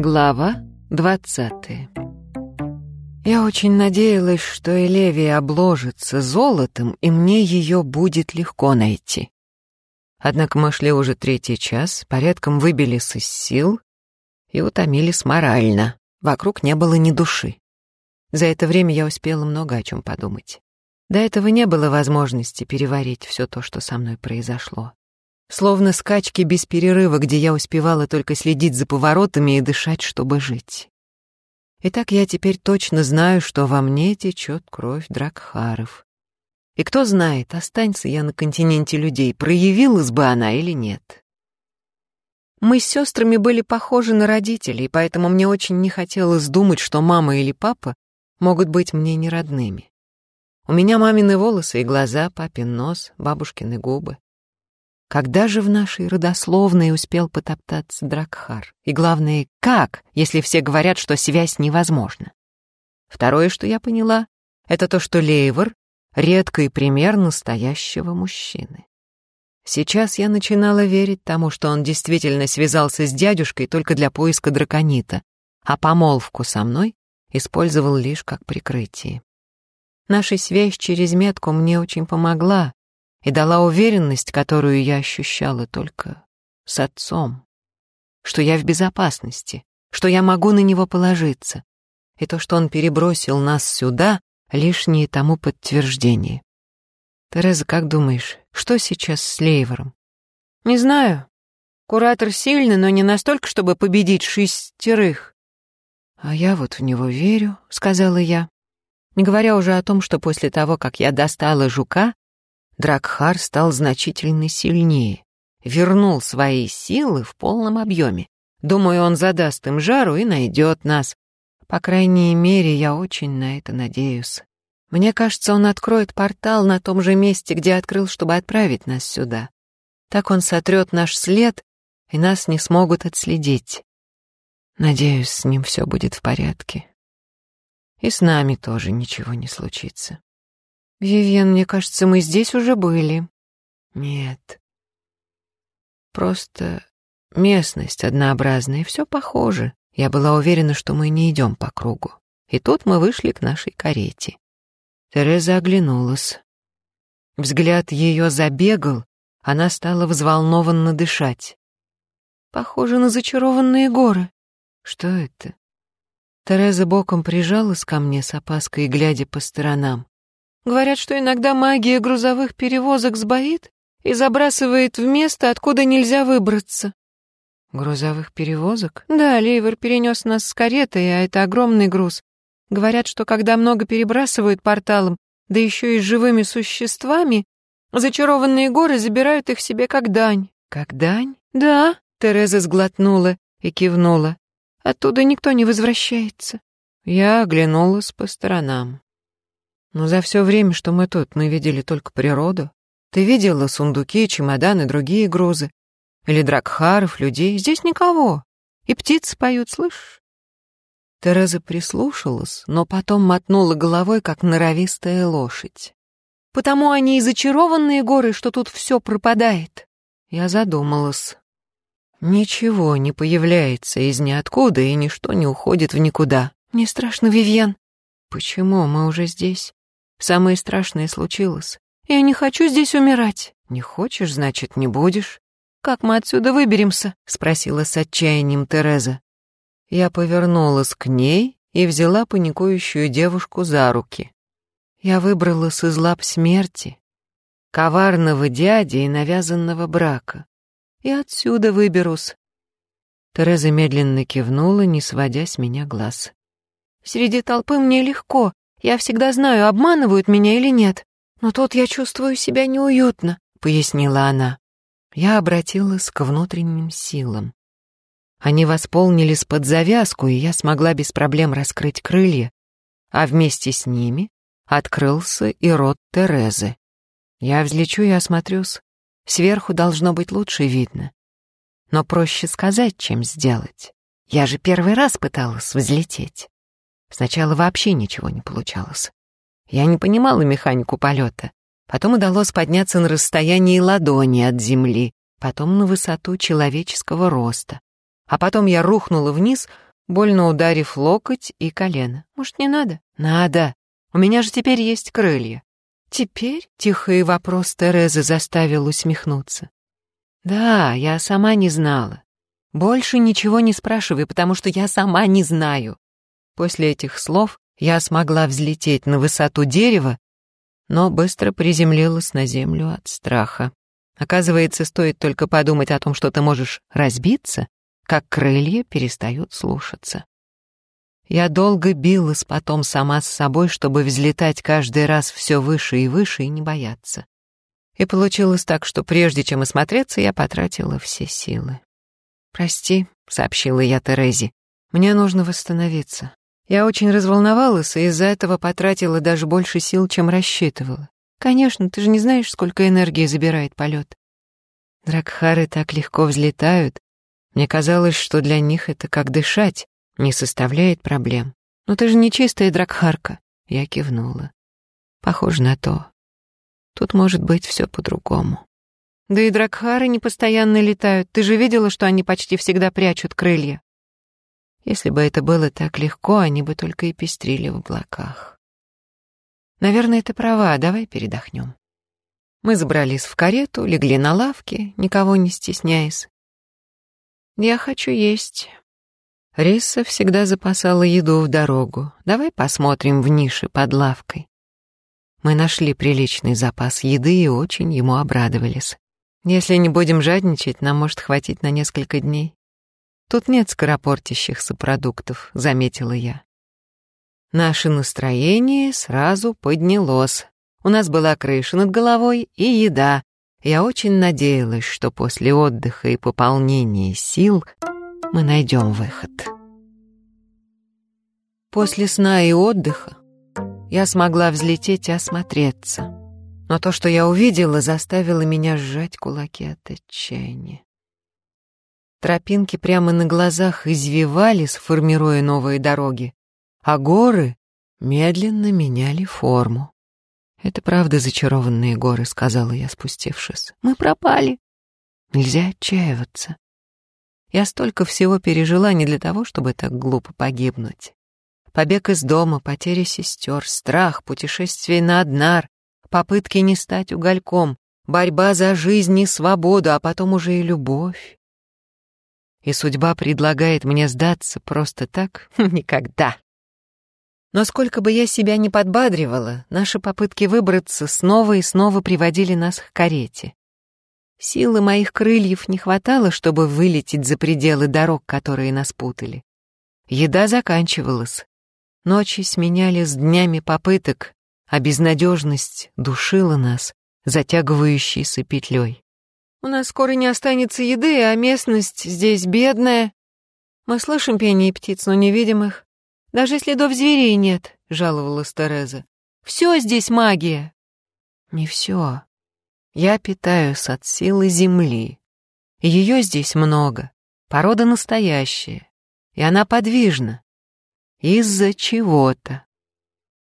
Глава двадцатая Я очень надеялась, что Элевия обложится золотом, и мне ее будет легко найти. Однако мы шли уже третий час, порядком выбились из сил и утомились морально. Вокруг не было ни души. За это время я успела много о чем подумать. До этого не было возможности переварить все то, что со мной произошло. Словно скачки без перерыва, где я успевала только следить за поворотами и дышать, чтобы жить. Итак, я теперь точно знаю, что во мне течет кровь Дракхаров. И кто знает, останься я на континенте людей, проявилась бы она или нет. Мы с сестрами были похожи на родителей, поэтому мне очень не хотелось думать, что мама или папа могут быть мне не родными. У меня мамины волосы и глаза, папин нос, бабушкины губы. Когда же в нашей родословной успел потоптаться Дракхар? И главное, как, если все говорят, что связь невозможна? Второе, что я поняла, это то, что Лейвор — редкий пример настоящего мужчины. Сейчас я начинала верить тому, что он действительно связался с дядюшкой только для поиска драконита, а помолвку со мной использовал лишь как прикрытие. Наша связь через метку мне очень помогла, и дала уверенность, которую я ощущала только с отцом, что я в безопасности, что я могу на него положиться, и то, что он перебросил нас сюда, лишнее тому подтверждение. Тереза, как думаешь, что сейчас с Лейвером? Не знаю. Куратор сильный, но не настолько, чтобы победить шестерых. А я вот в него верю, сказала я. Не говоря уже о том, что после того, как я достала жука, Дракхар стал значительно сильнее, вернул свои силы в полном объеме. Думаю, он задаст им жару и найдет нас. По крайней мере, я очень на это надеюсь. Мне кажется, он откроет портал на том же месте, где открыл, чтобы отправить нас сюда. Так он сотрет наш след, и нас не смогут отследить. Надеюсь, с ним все будет в порядке. И с нами тоже ничего не случится. «Вивьен, мне кажется, мы здесь уже были». «Нет. Просто местность однообразная, все похоже. Я была уверена, что мы не идем по кругу. И тут мы вышли к нашей карете. Тереза оглянулась. Взгляд ее забегал, она стала взволнованно дышать. «Похоже на зачарованные горы». «Что это?» Тереза боком прижалась ко мне с опаской, глядя по сторонам. Говорят, что иногда магия грузовых перевозок сбоит и забрасывает в место, откуда нельзя выбраться. Грузовых перевозок? Да, Ливер перенес нас с каретой, а это огромный груз. Говорят, что когда много перебрасывают порталом, да еще и живыми существами, зачарованные горы забирают их себе как дань. Как дань? Да, Тереза сглотнула и кивнула. Оттуда никто не возвращается. Я оглянулась по сторонам. Но за все время, что мы тут, мы видели только природу. Ты видела сундуки, чемоданы, другие грузы? Или дракхаров, людей? Здесь никого. И птицы поют, слышишь? Тереза прислушалась, но потом мотнула головой, как норовистая лошадь. «Потому они и зачарованные горы, что тут все пропадает». Я задумалась. Ничего не появляется из ниоткуда, и ничто не уходит в никуда. Мне страшно, Вивьен. Почему мы уже здесь? Самое страшное случилось. Я не хочу здесь умирать. Не хочешь, значит, не будешь. Как мы отсюда выберемся? Спросила с отчаянием Тереза. Я повернулась к ней и взяла паникующую девушку за руки. Я выбралась из лап смерти, коварного дяди и навязанного брака. И отсюда выберусь. Тереза медленно кивнула, не сводя с меня глаз. Среди толпы мне легко, я всегда знаю, обманывают меня или нет. Но тут я чувствую себя неуютно», — пояснила она. Я обратилась к внутренним силам. Они восполнились под завязку, и я смогла без проблем раскрыть крылья, а вместе с ними открылся и рот Терезы. Я взлечу и осмотрюсь. Сверху должно быть лучше видно. Но проще сказать, чем сделать. Я же первый раз пыталась взлететь. Сначала вообще ничего не получалось. Я не понимала механику полета. Потом удалось подняться на расстоянии ладони от земли, потом на высоту человеческого роста. А потом я рухнула вниз, больно ударив локоть и колено. «Может, не надо?» «Надо. У меня же теперь есть крылья». «Теперь?» — тихий вопрос Терезы заставил усмехнуться. «Да, я сама не знала. Больше ничего не спрашивай, потому что я сама не знаю». После этих слов я смогла взлететь на высоту дерева, но быстро приземлилась на землю от страха. Оказывается, стоит только подумать о том, что ты можешь разбиться, как крылья перестают слушаться. Я долго билась потом сама с собой, чтобы взлетать каждый раз все выше и выше и не бояться. И получилось так, что прежде чем осмотреться, я потратила все силы. «Прости», — сообщила я Терезе, — «мне нужно восстановиться. Я очень разволновалась и из-за этого потратила даже больше сил, чем рассчитывала. Конечно, ты же не знаешь, сколько энергии забирает полет. Дракхары так легко взлетают. Мне казалось, что для них это как дышать, не составляет проблем. Но ты же не чистая дракхарка. Я кивнула. Похоже на то. Тут может быть все по-другому. Да и дракхары не постоянно летают. Ты же видела, что они почти всегда прячут крылья. Если бы это было так легко, они бы только и пестрили в облаках. Наверное, ты права, давай передохнем. Мы забрались в карету, легли на лавке, никого не стесняясь. Я хочу есть. Риса всегда запасала еду в дорогу. Давай посмотрим в нише под лавкой. Мы нашли приличный запас еды и очень ему обрадовались. Если не будем жадничать, нам может хватить на несколько дней. Тут нет скоропортящихся продуктов, заметила я. Наше настроение сразу поднялось. У нас была крыша над головой и еда. Я очень надеялась, что после отдыха и пополнения сил мы найдем выход. После сна и отдыха я смогла взлететь и осмотреться. Но то, что я увидела, заставило меня сжать кулаки от отчаяния. Тропинки прямо на глазах извивались, формируя новые дороги а горы медленно меняли форму. «Это правда зачарованные горы», — сказала я, спустившись. «Мы пропали. Нельзя отчаиваться. Я столько всего пережила не для того, чтобы так глупо погибнуть. Побег из дома, потеря сестер, страх, путешествие на Однар, попытки не стать угольком, борьба за жизнь и свободу, а потом уже и любовь. И судьба предлагает мне сдаться просто так? Никогда. Но сколько бы я себя ни подбадривала, наши попытки выбраться снова и снова приводили нас к карете. Силы моих крыльев не хватало, чтобы вылететь за пределы дорог, которые нас путали. Еда заканчивалась. Ночи сменялись днями попыток, а безнадежность душила нас, затягивающейся петлей. «У нас скоро не останется еды, а местность здесь бедная. Мы слышим пение птиц, но не видим их. Даже следов зверей нет, жаловалась Тереза. Все здесь магия. Не все. Я питаюсь от силы земли. Ее здесь много. Порода настоящая. И она подвижна. Из-за чего-то.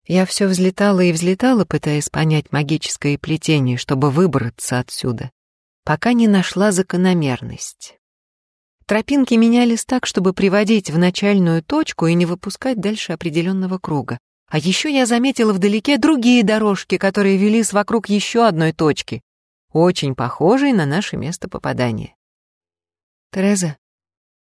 Я все взлетала и взлетала, пытаясь понять магическое плетение, чтобы выбраться отсюда, пока не нашла закономерность. Тропинки менялись так, чтобы приводить в начальную точку и не выпускать дальше определенного круга. А еще я заметила вдалеке другие дорожки, которые велись вокруг еще одной точки, очень похожей на наше место попадания. Тереза,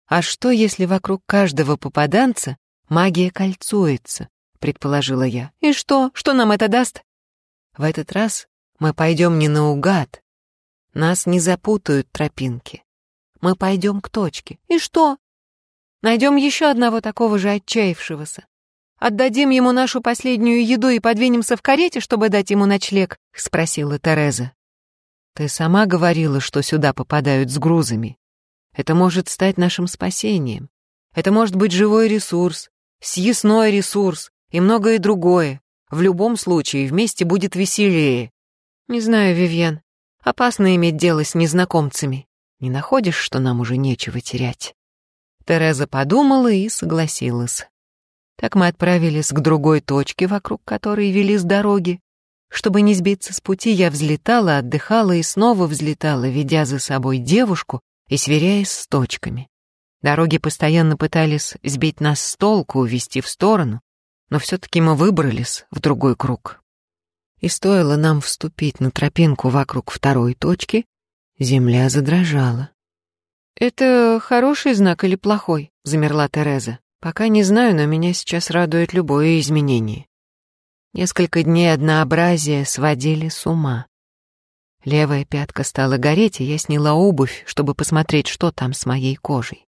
а что, если вокруг каждого попаданца магия кольцуется, предположила я. И что? Что нам это даст? В этот раз мы пойдем не наугад. Нас не запутают тропинки. Мы пойдем к точке. И что? Найдем еще одного такого же отчаявшегося. Отдадим ему нашу последнюю еду и подвинемся в карете, чтобы дать ему ночлег?» — спросила Тереза. «Ты сама говорила, что сюда попадают с грузами. Это может стать нашим спасением. Это может быть живой ресурс, съестной ресурс и многое другое. В любом случае, вместе будет веселее». «Не знаю, Вивьен. Опасно иметь дело с незнакомцами». Не находишь, что нам уже нечего терять?» Тереза подумала и согласилась. Так мы отправились к другой точке, вокруг которой вели с дороги. Чтобы не сбиться с пути, я взлетала, отдыхала и снова взлетала, ведя за собой девушку и сверяясь с точками. Дороги постоянно пытались сбить нас с толку, увести в сторону, но все-таки мы выбрались в другой круг. И стоило нам вступить на тропинку вокруг второй точки, земля задрожала. «Это хороший знак или плохой?» — замерла Тереза. «Пока не знаю, но меня сейчас радует любое изменение». Несколько дней однообразия сводили с ума. Левая пятка стала гореть, и я сняла обувь, чтобы посмотреть, что там с моей кожей.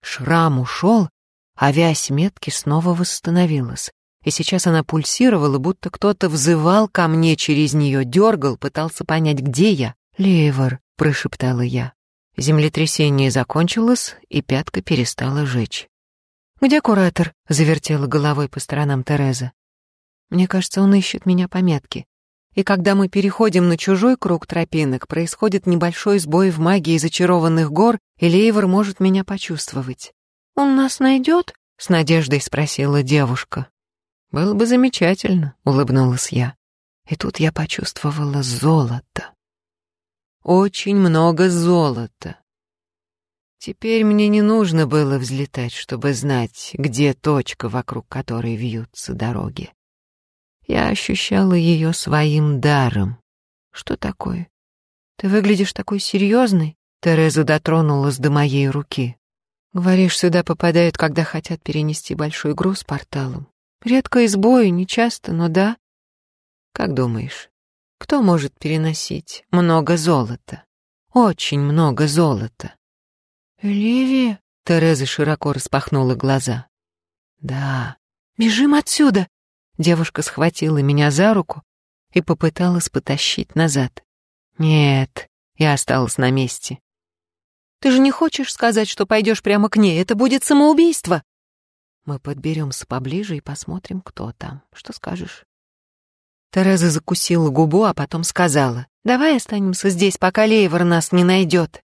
Шрам ушел, а вязь метки снова восстановилась. И сейчас она пульсировала, будто кто-то взывал ко мне через нее, дергал, пытался понять, где я. «Левер», — прошептала я. Землетрясение закончилось, и пятка перестала жечь. «Где куратор?» — завертела головой по сторонам Тереза. «Мне кажется, он ищет меня по метке. И когда мы переходим на чужой круг тропинок, происходит небольшой сбой в магии зачарованных гор, и Лейвор может меня почувствовать. «Он нас найдет?» — с надеждой спросила девушка. «Было бы замечательно», — улыбнулась я. И тут я почувствовала золото. Очень много золота. Теперь мне не нужно было взлетать, чтобы знать, где точка, вокруг которой вьются дороги. Я ощущала ее своим даром. Что такое? Ты выглядишь такой серьезной. Тереза дотронулась до моей руки. Говоришь, сюда попадают, когда хотят перенести большой груз порталом. Редко из боя, не часто, но да. Как думаешь, кто может переносить много золота? Очень много золота. Ливия? Тереза широко распахнула глаза. Да. Бежим отсюда, Девушка схватила меня за руку и попыталась потащить назад. Нет, я осталась на месте. Ты же не хочешь сказать, что пойдешь прямо к ней? Это будет самоубийство. Мы подберемся поближе и посмотрим, кто там. Что скажешь? Тереза закусила губу, а потом сказала, «Давай останемся здесь, пока Лейвор нас не найдет».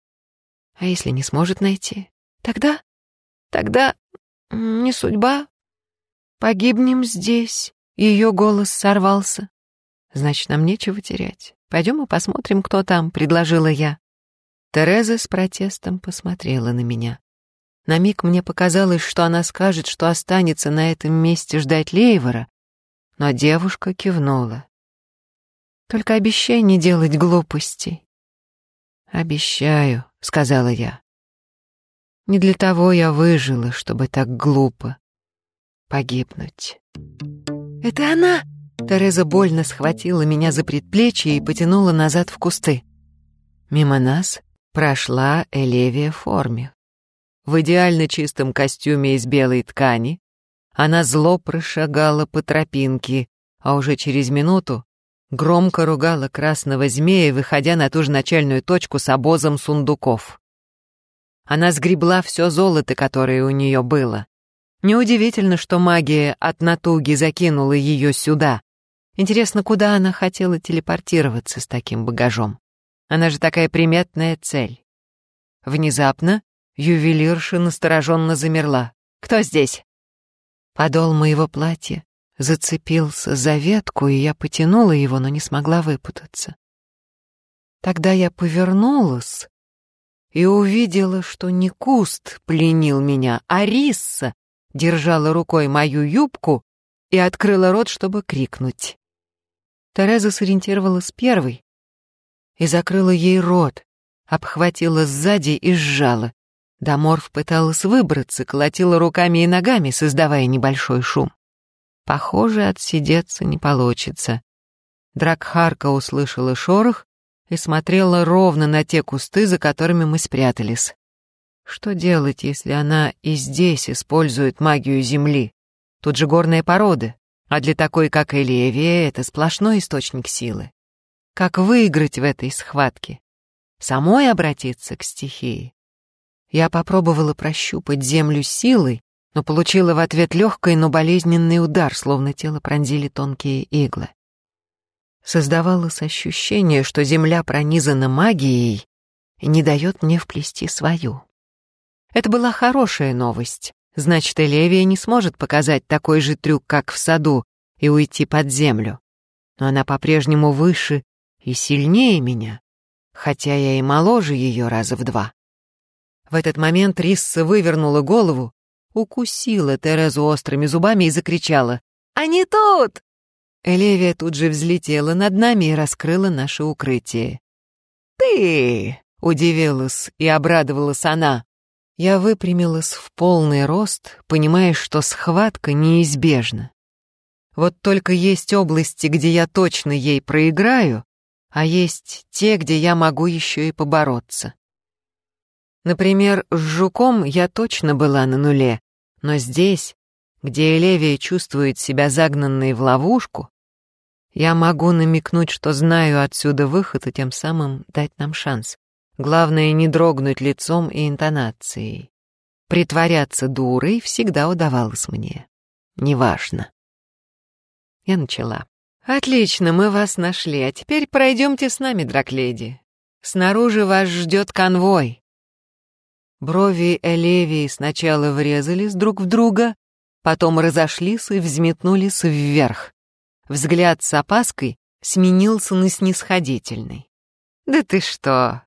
А если не сможет найти? Тогда? Тогда не судьба. Погибнем здесь. Ее голос сорвался. «Значит, нам нечего терять. Пойдем и посмотрим, кто там», — предложила я. Тереза с протестом посмотрела на меня. На миг мне показалось, что она скажет, что останется на этом месте ждать Лейвора, но девушка кивнула. «Только обещай не делать глупостей». «Обещаю», — сказала я. «Не для того я выжила, чтобы так глупо погибнуть». «Это она!» Тереза больно схватила меня за предплечье и потянула назад в кусты. Мимо нас прошла Элевия в. В идеально чистом костюме из белой ткани она зло прошагала по тропинке, а уже через минуту громко ругала красного змея, выходя на ту же начальную точку с обозом сундуков. Она сгребла все золото, которое у нее было, Неудивительно, что магия от натуги закинула ее сюда. Интересно, куда она хотела телепортироваться с таким багажом? Она же такая приметная цель. Внезапно ювелирша настороженно замерла. «Кто здесь?» Подол моего платья зацепился за ветку, и я потянула его, но не смогла выпутаться. Тогда я повернулась и увидела, что не куст пленил меня, а рисса держала рукой мою юбку и открыла рот, чтобы крикнуть. Тереза сориентировалась первой и закрыла ей рот, обхватила сзади и сжала. Даморф пыталась выбраться, колотила руками и ногами, создавая небольшой шум. Похоже, отсидеться не получится. Дракхарка услышала шорох и смотрела ровно на те кусты, за которыми мы спрятались. Что делать, если она и здесь использует магию Земли? Тут же горные породы, а для такой, как Элевия, это сплошной источник силы. Как выиграть в этой схватке? Самой обратиться к стихии? Я попробовала прощупать землю силой, но получила в ответ легкий, но болезненный удар, словно тело пронзили тонкие иглы. Создавалось ощущение, что земля пронизана магией и не дает мне вплести свою. Это была хорошая новость. Значит, Элевия не сможет показать такой же трюк, как в саду, и уйти под землю. Но она по-прежнему выше и сильнее меня, хотя я и моложе ее раза в два. В этот момент Рисса вывернула голову, укусила Терезу острыми зубами и закричала «Они тут!». Элевия тут же взлетела над нами и раскрыла наше укрытие. «Ты!» — удивилась и обрадовалась она. Я выпрямилась в полный рост, понимая, что схватка неизбежна. Вот только есть области, где я точно ей проиграю, а есть те, где я могу еще и побороться. Например, с жуком я точно была на нуле, но здесь, где Элевия чувствует себя загнанной в ловушку, я могу намекнуть, что знаю отсюда выход и тем самым дать нам шанс. Главное не дрогнуть лицом и интонацией. Притворяться дурой всегда удавалось мне. Неважно. Я начала. «Отлично, мы вас нашли, а теперь пройдемте с нами, дракледи. Снаружи вас ждет конвой». Брови Элевии сначала врезались друг в друга, потом разошлись и взметнулись вверх. Взгляд с опаской сменился на снисходительный. «Да ты что,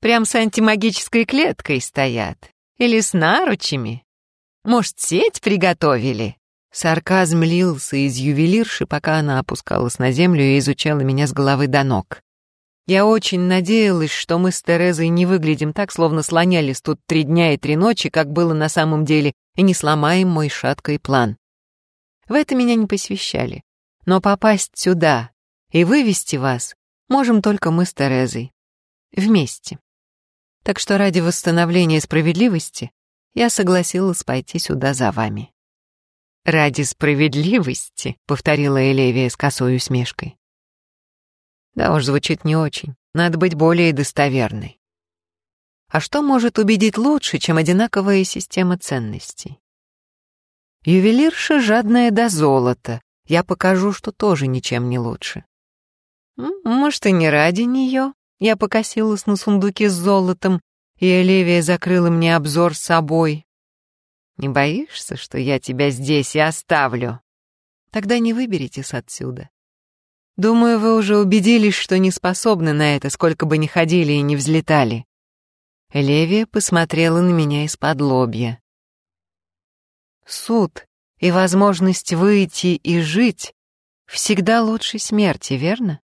Прям с антимагической клеткой стоят. Или с наручами. Может, сеть приготовили?» Сарказм лился из ювелирши, пока она опускалась на землю и изучала меня с головы до ног. Я очень надеялась, что мы с Терезой не выглядим так, словно слонялись тут три дня и три ночи, как было на самом деле, и не сломаем мой шаткий план. В это меня не посвящали. Но попасть сюда и вывести вас можем только мы с Терезой. Вместе. Так что ради восстановления справедливости я согласилась пойти сюда за вами. «Ради справедливости», — повторила Элевия с косой усмешкой. Да уж, звучит не очень. Надо быть более достоверной. А что может убедить лучше, чем одинаковая система ценностей? Ювелирша жадная до золота. Я покажу, что тоже ничем не лучше. Может, и не ради нее, я покосилась на сундуки с золотом, и Оливия закрыла мне обзор собой. «Не боишься, что я тебя здесь и оставлю?» «Тогда не выберитесь отсюда. Думаю, вы уже убедились, что не способны на это, сколько бы ни ходили и не взлетали». Левия посмотрела на меня из-под лобья. «Суд и возможность выйти и жить всегда лучше смерти, верно?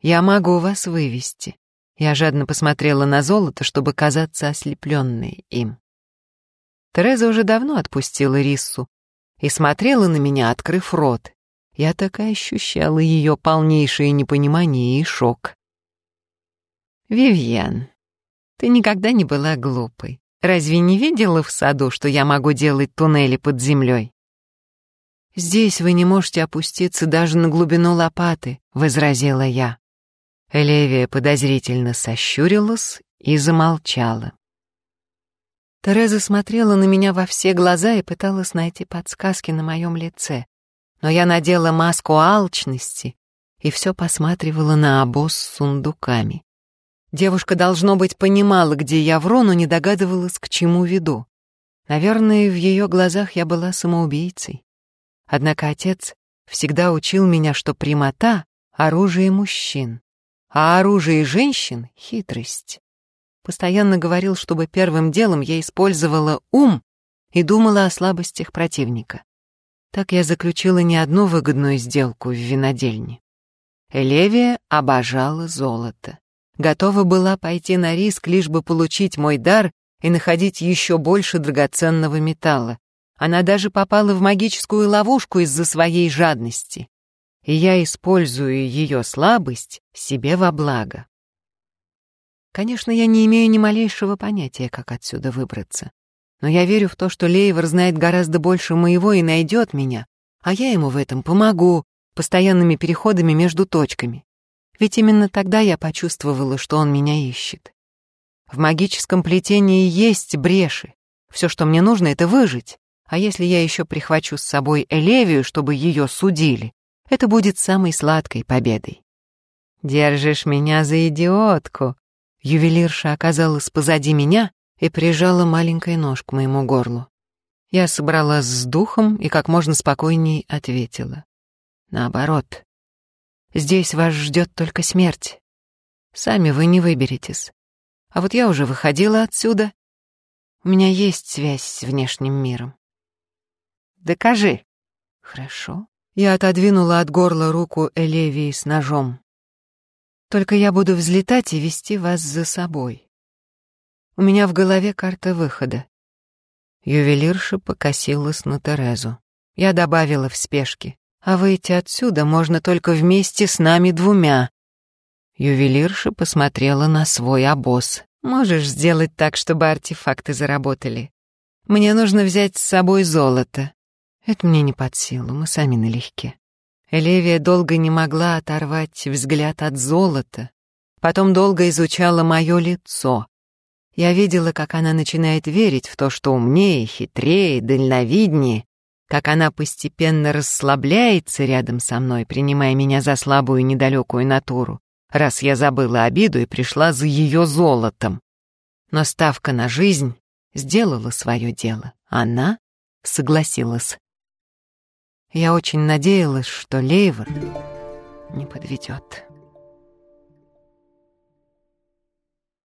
Я могу вас вывести. Я жадно посмотрела на золото, чтобы казаться ослепленной им. Тереза уже давно отпустила Риссу и смотрела на меня, открыв рот. Я так и ощущала ее полнейшее непонимание и шок. «Вивьен, ты никогда не была глупой. Разве не видела в саду, что я могу делать туннели под землей?» «Здесь вы не можете опуститься даже на глубину лопаты», — возразила я. Левия подозрительно сощурилась и замолчала. Тереза смотрела на меня во все глаза и пыталась найти подсказки на моем лице. Но я надела маску алчности и все посматривала на обоз с сундуками. Девушка, должно быть, понимала, где я вру, но не догадывалась, к чему веду. Наверное, в ее глазах я была самоубийцей. Однако отец всегда учил меня, что прямота — оружие мужчин а оружие женщин — хитрость. Постоянно говорил, чтобы первым делом я использовала ум и думала о слабостях противника. Так я заключила не одну выгодную сделку в винодельне. Элевия обожала золото. Готова была пойти на риск, лишь бы получить мой дар и находить еще больше драгоценного металла. Она даже попала в магическую ловушку из-за своей жадности и я использую ее слабость себе во благо. Конечно, я не имею ни малейшего понятия, как отсюда выбраться. Но я верю в то, что Лейвор знает гораздо больше моего и найдет меня, а я ему в этом помогу, постоянными переходами между точками. Ведь именно тогда я почувствовала, что он меня ищет. В магическом плетении есть бреши. Все, что мне нужно, это выжить. А если я еще прихвачу с собой Элевию, чтобы ее судили, это будет самой сладкой победой. «Держишь меня за идиотку!» Ювелирша оказалась позади меня и прижала маленький нож к моему горлу. Я собралась с духом и как можно спокойней ответила. Наоборот. Здесь вас ждет только смерть. Сами вы не выберетесь. А вот я уже выходила отсюда У меня есть связь с внешним миром. Докажи. Хорошо. Я отодвинула от горла руку Элевии с ножом. Только я буду взлетать и вести вас за собой. У меня в голове карта выхода. Ювелирша покосилась на Терезу. Я добавила в спешке. А выйти отсюда можно только вместе с нами двумя. Ювелирша посмотрела на свой обоз. Можешь сделать так, чтобы артефакты заработали. Мне нужно взять с собой золото. Это мне не под силу, мы сами налегке. Элевия долго не могла оторвать взгляд от золота. Потом долго изучала мое лицо. Я видела, как она начинает верить в то, что умнее, хитрее, дальновиднее, как она постепенно расслабляется рядом со мной, принимая меня за слабую недалекую натуру, раз я забыла обиду и пришла за ее золотом. Но ставка на жизнь сделала свое дело. Она согласилась. Я очень надеялась, что Лейвор не подведет.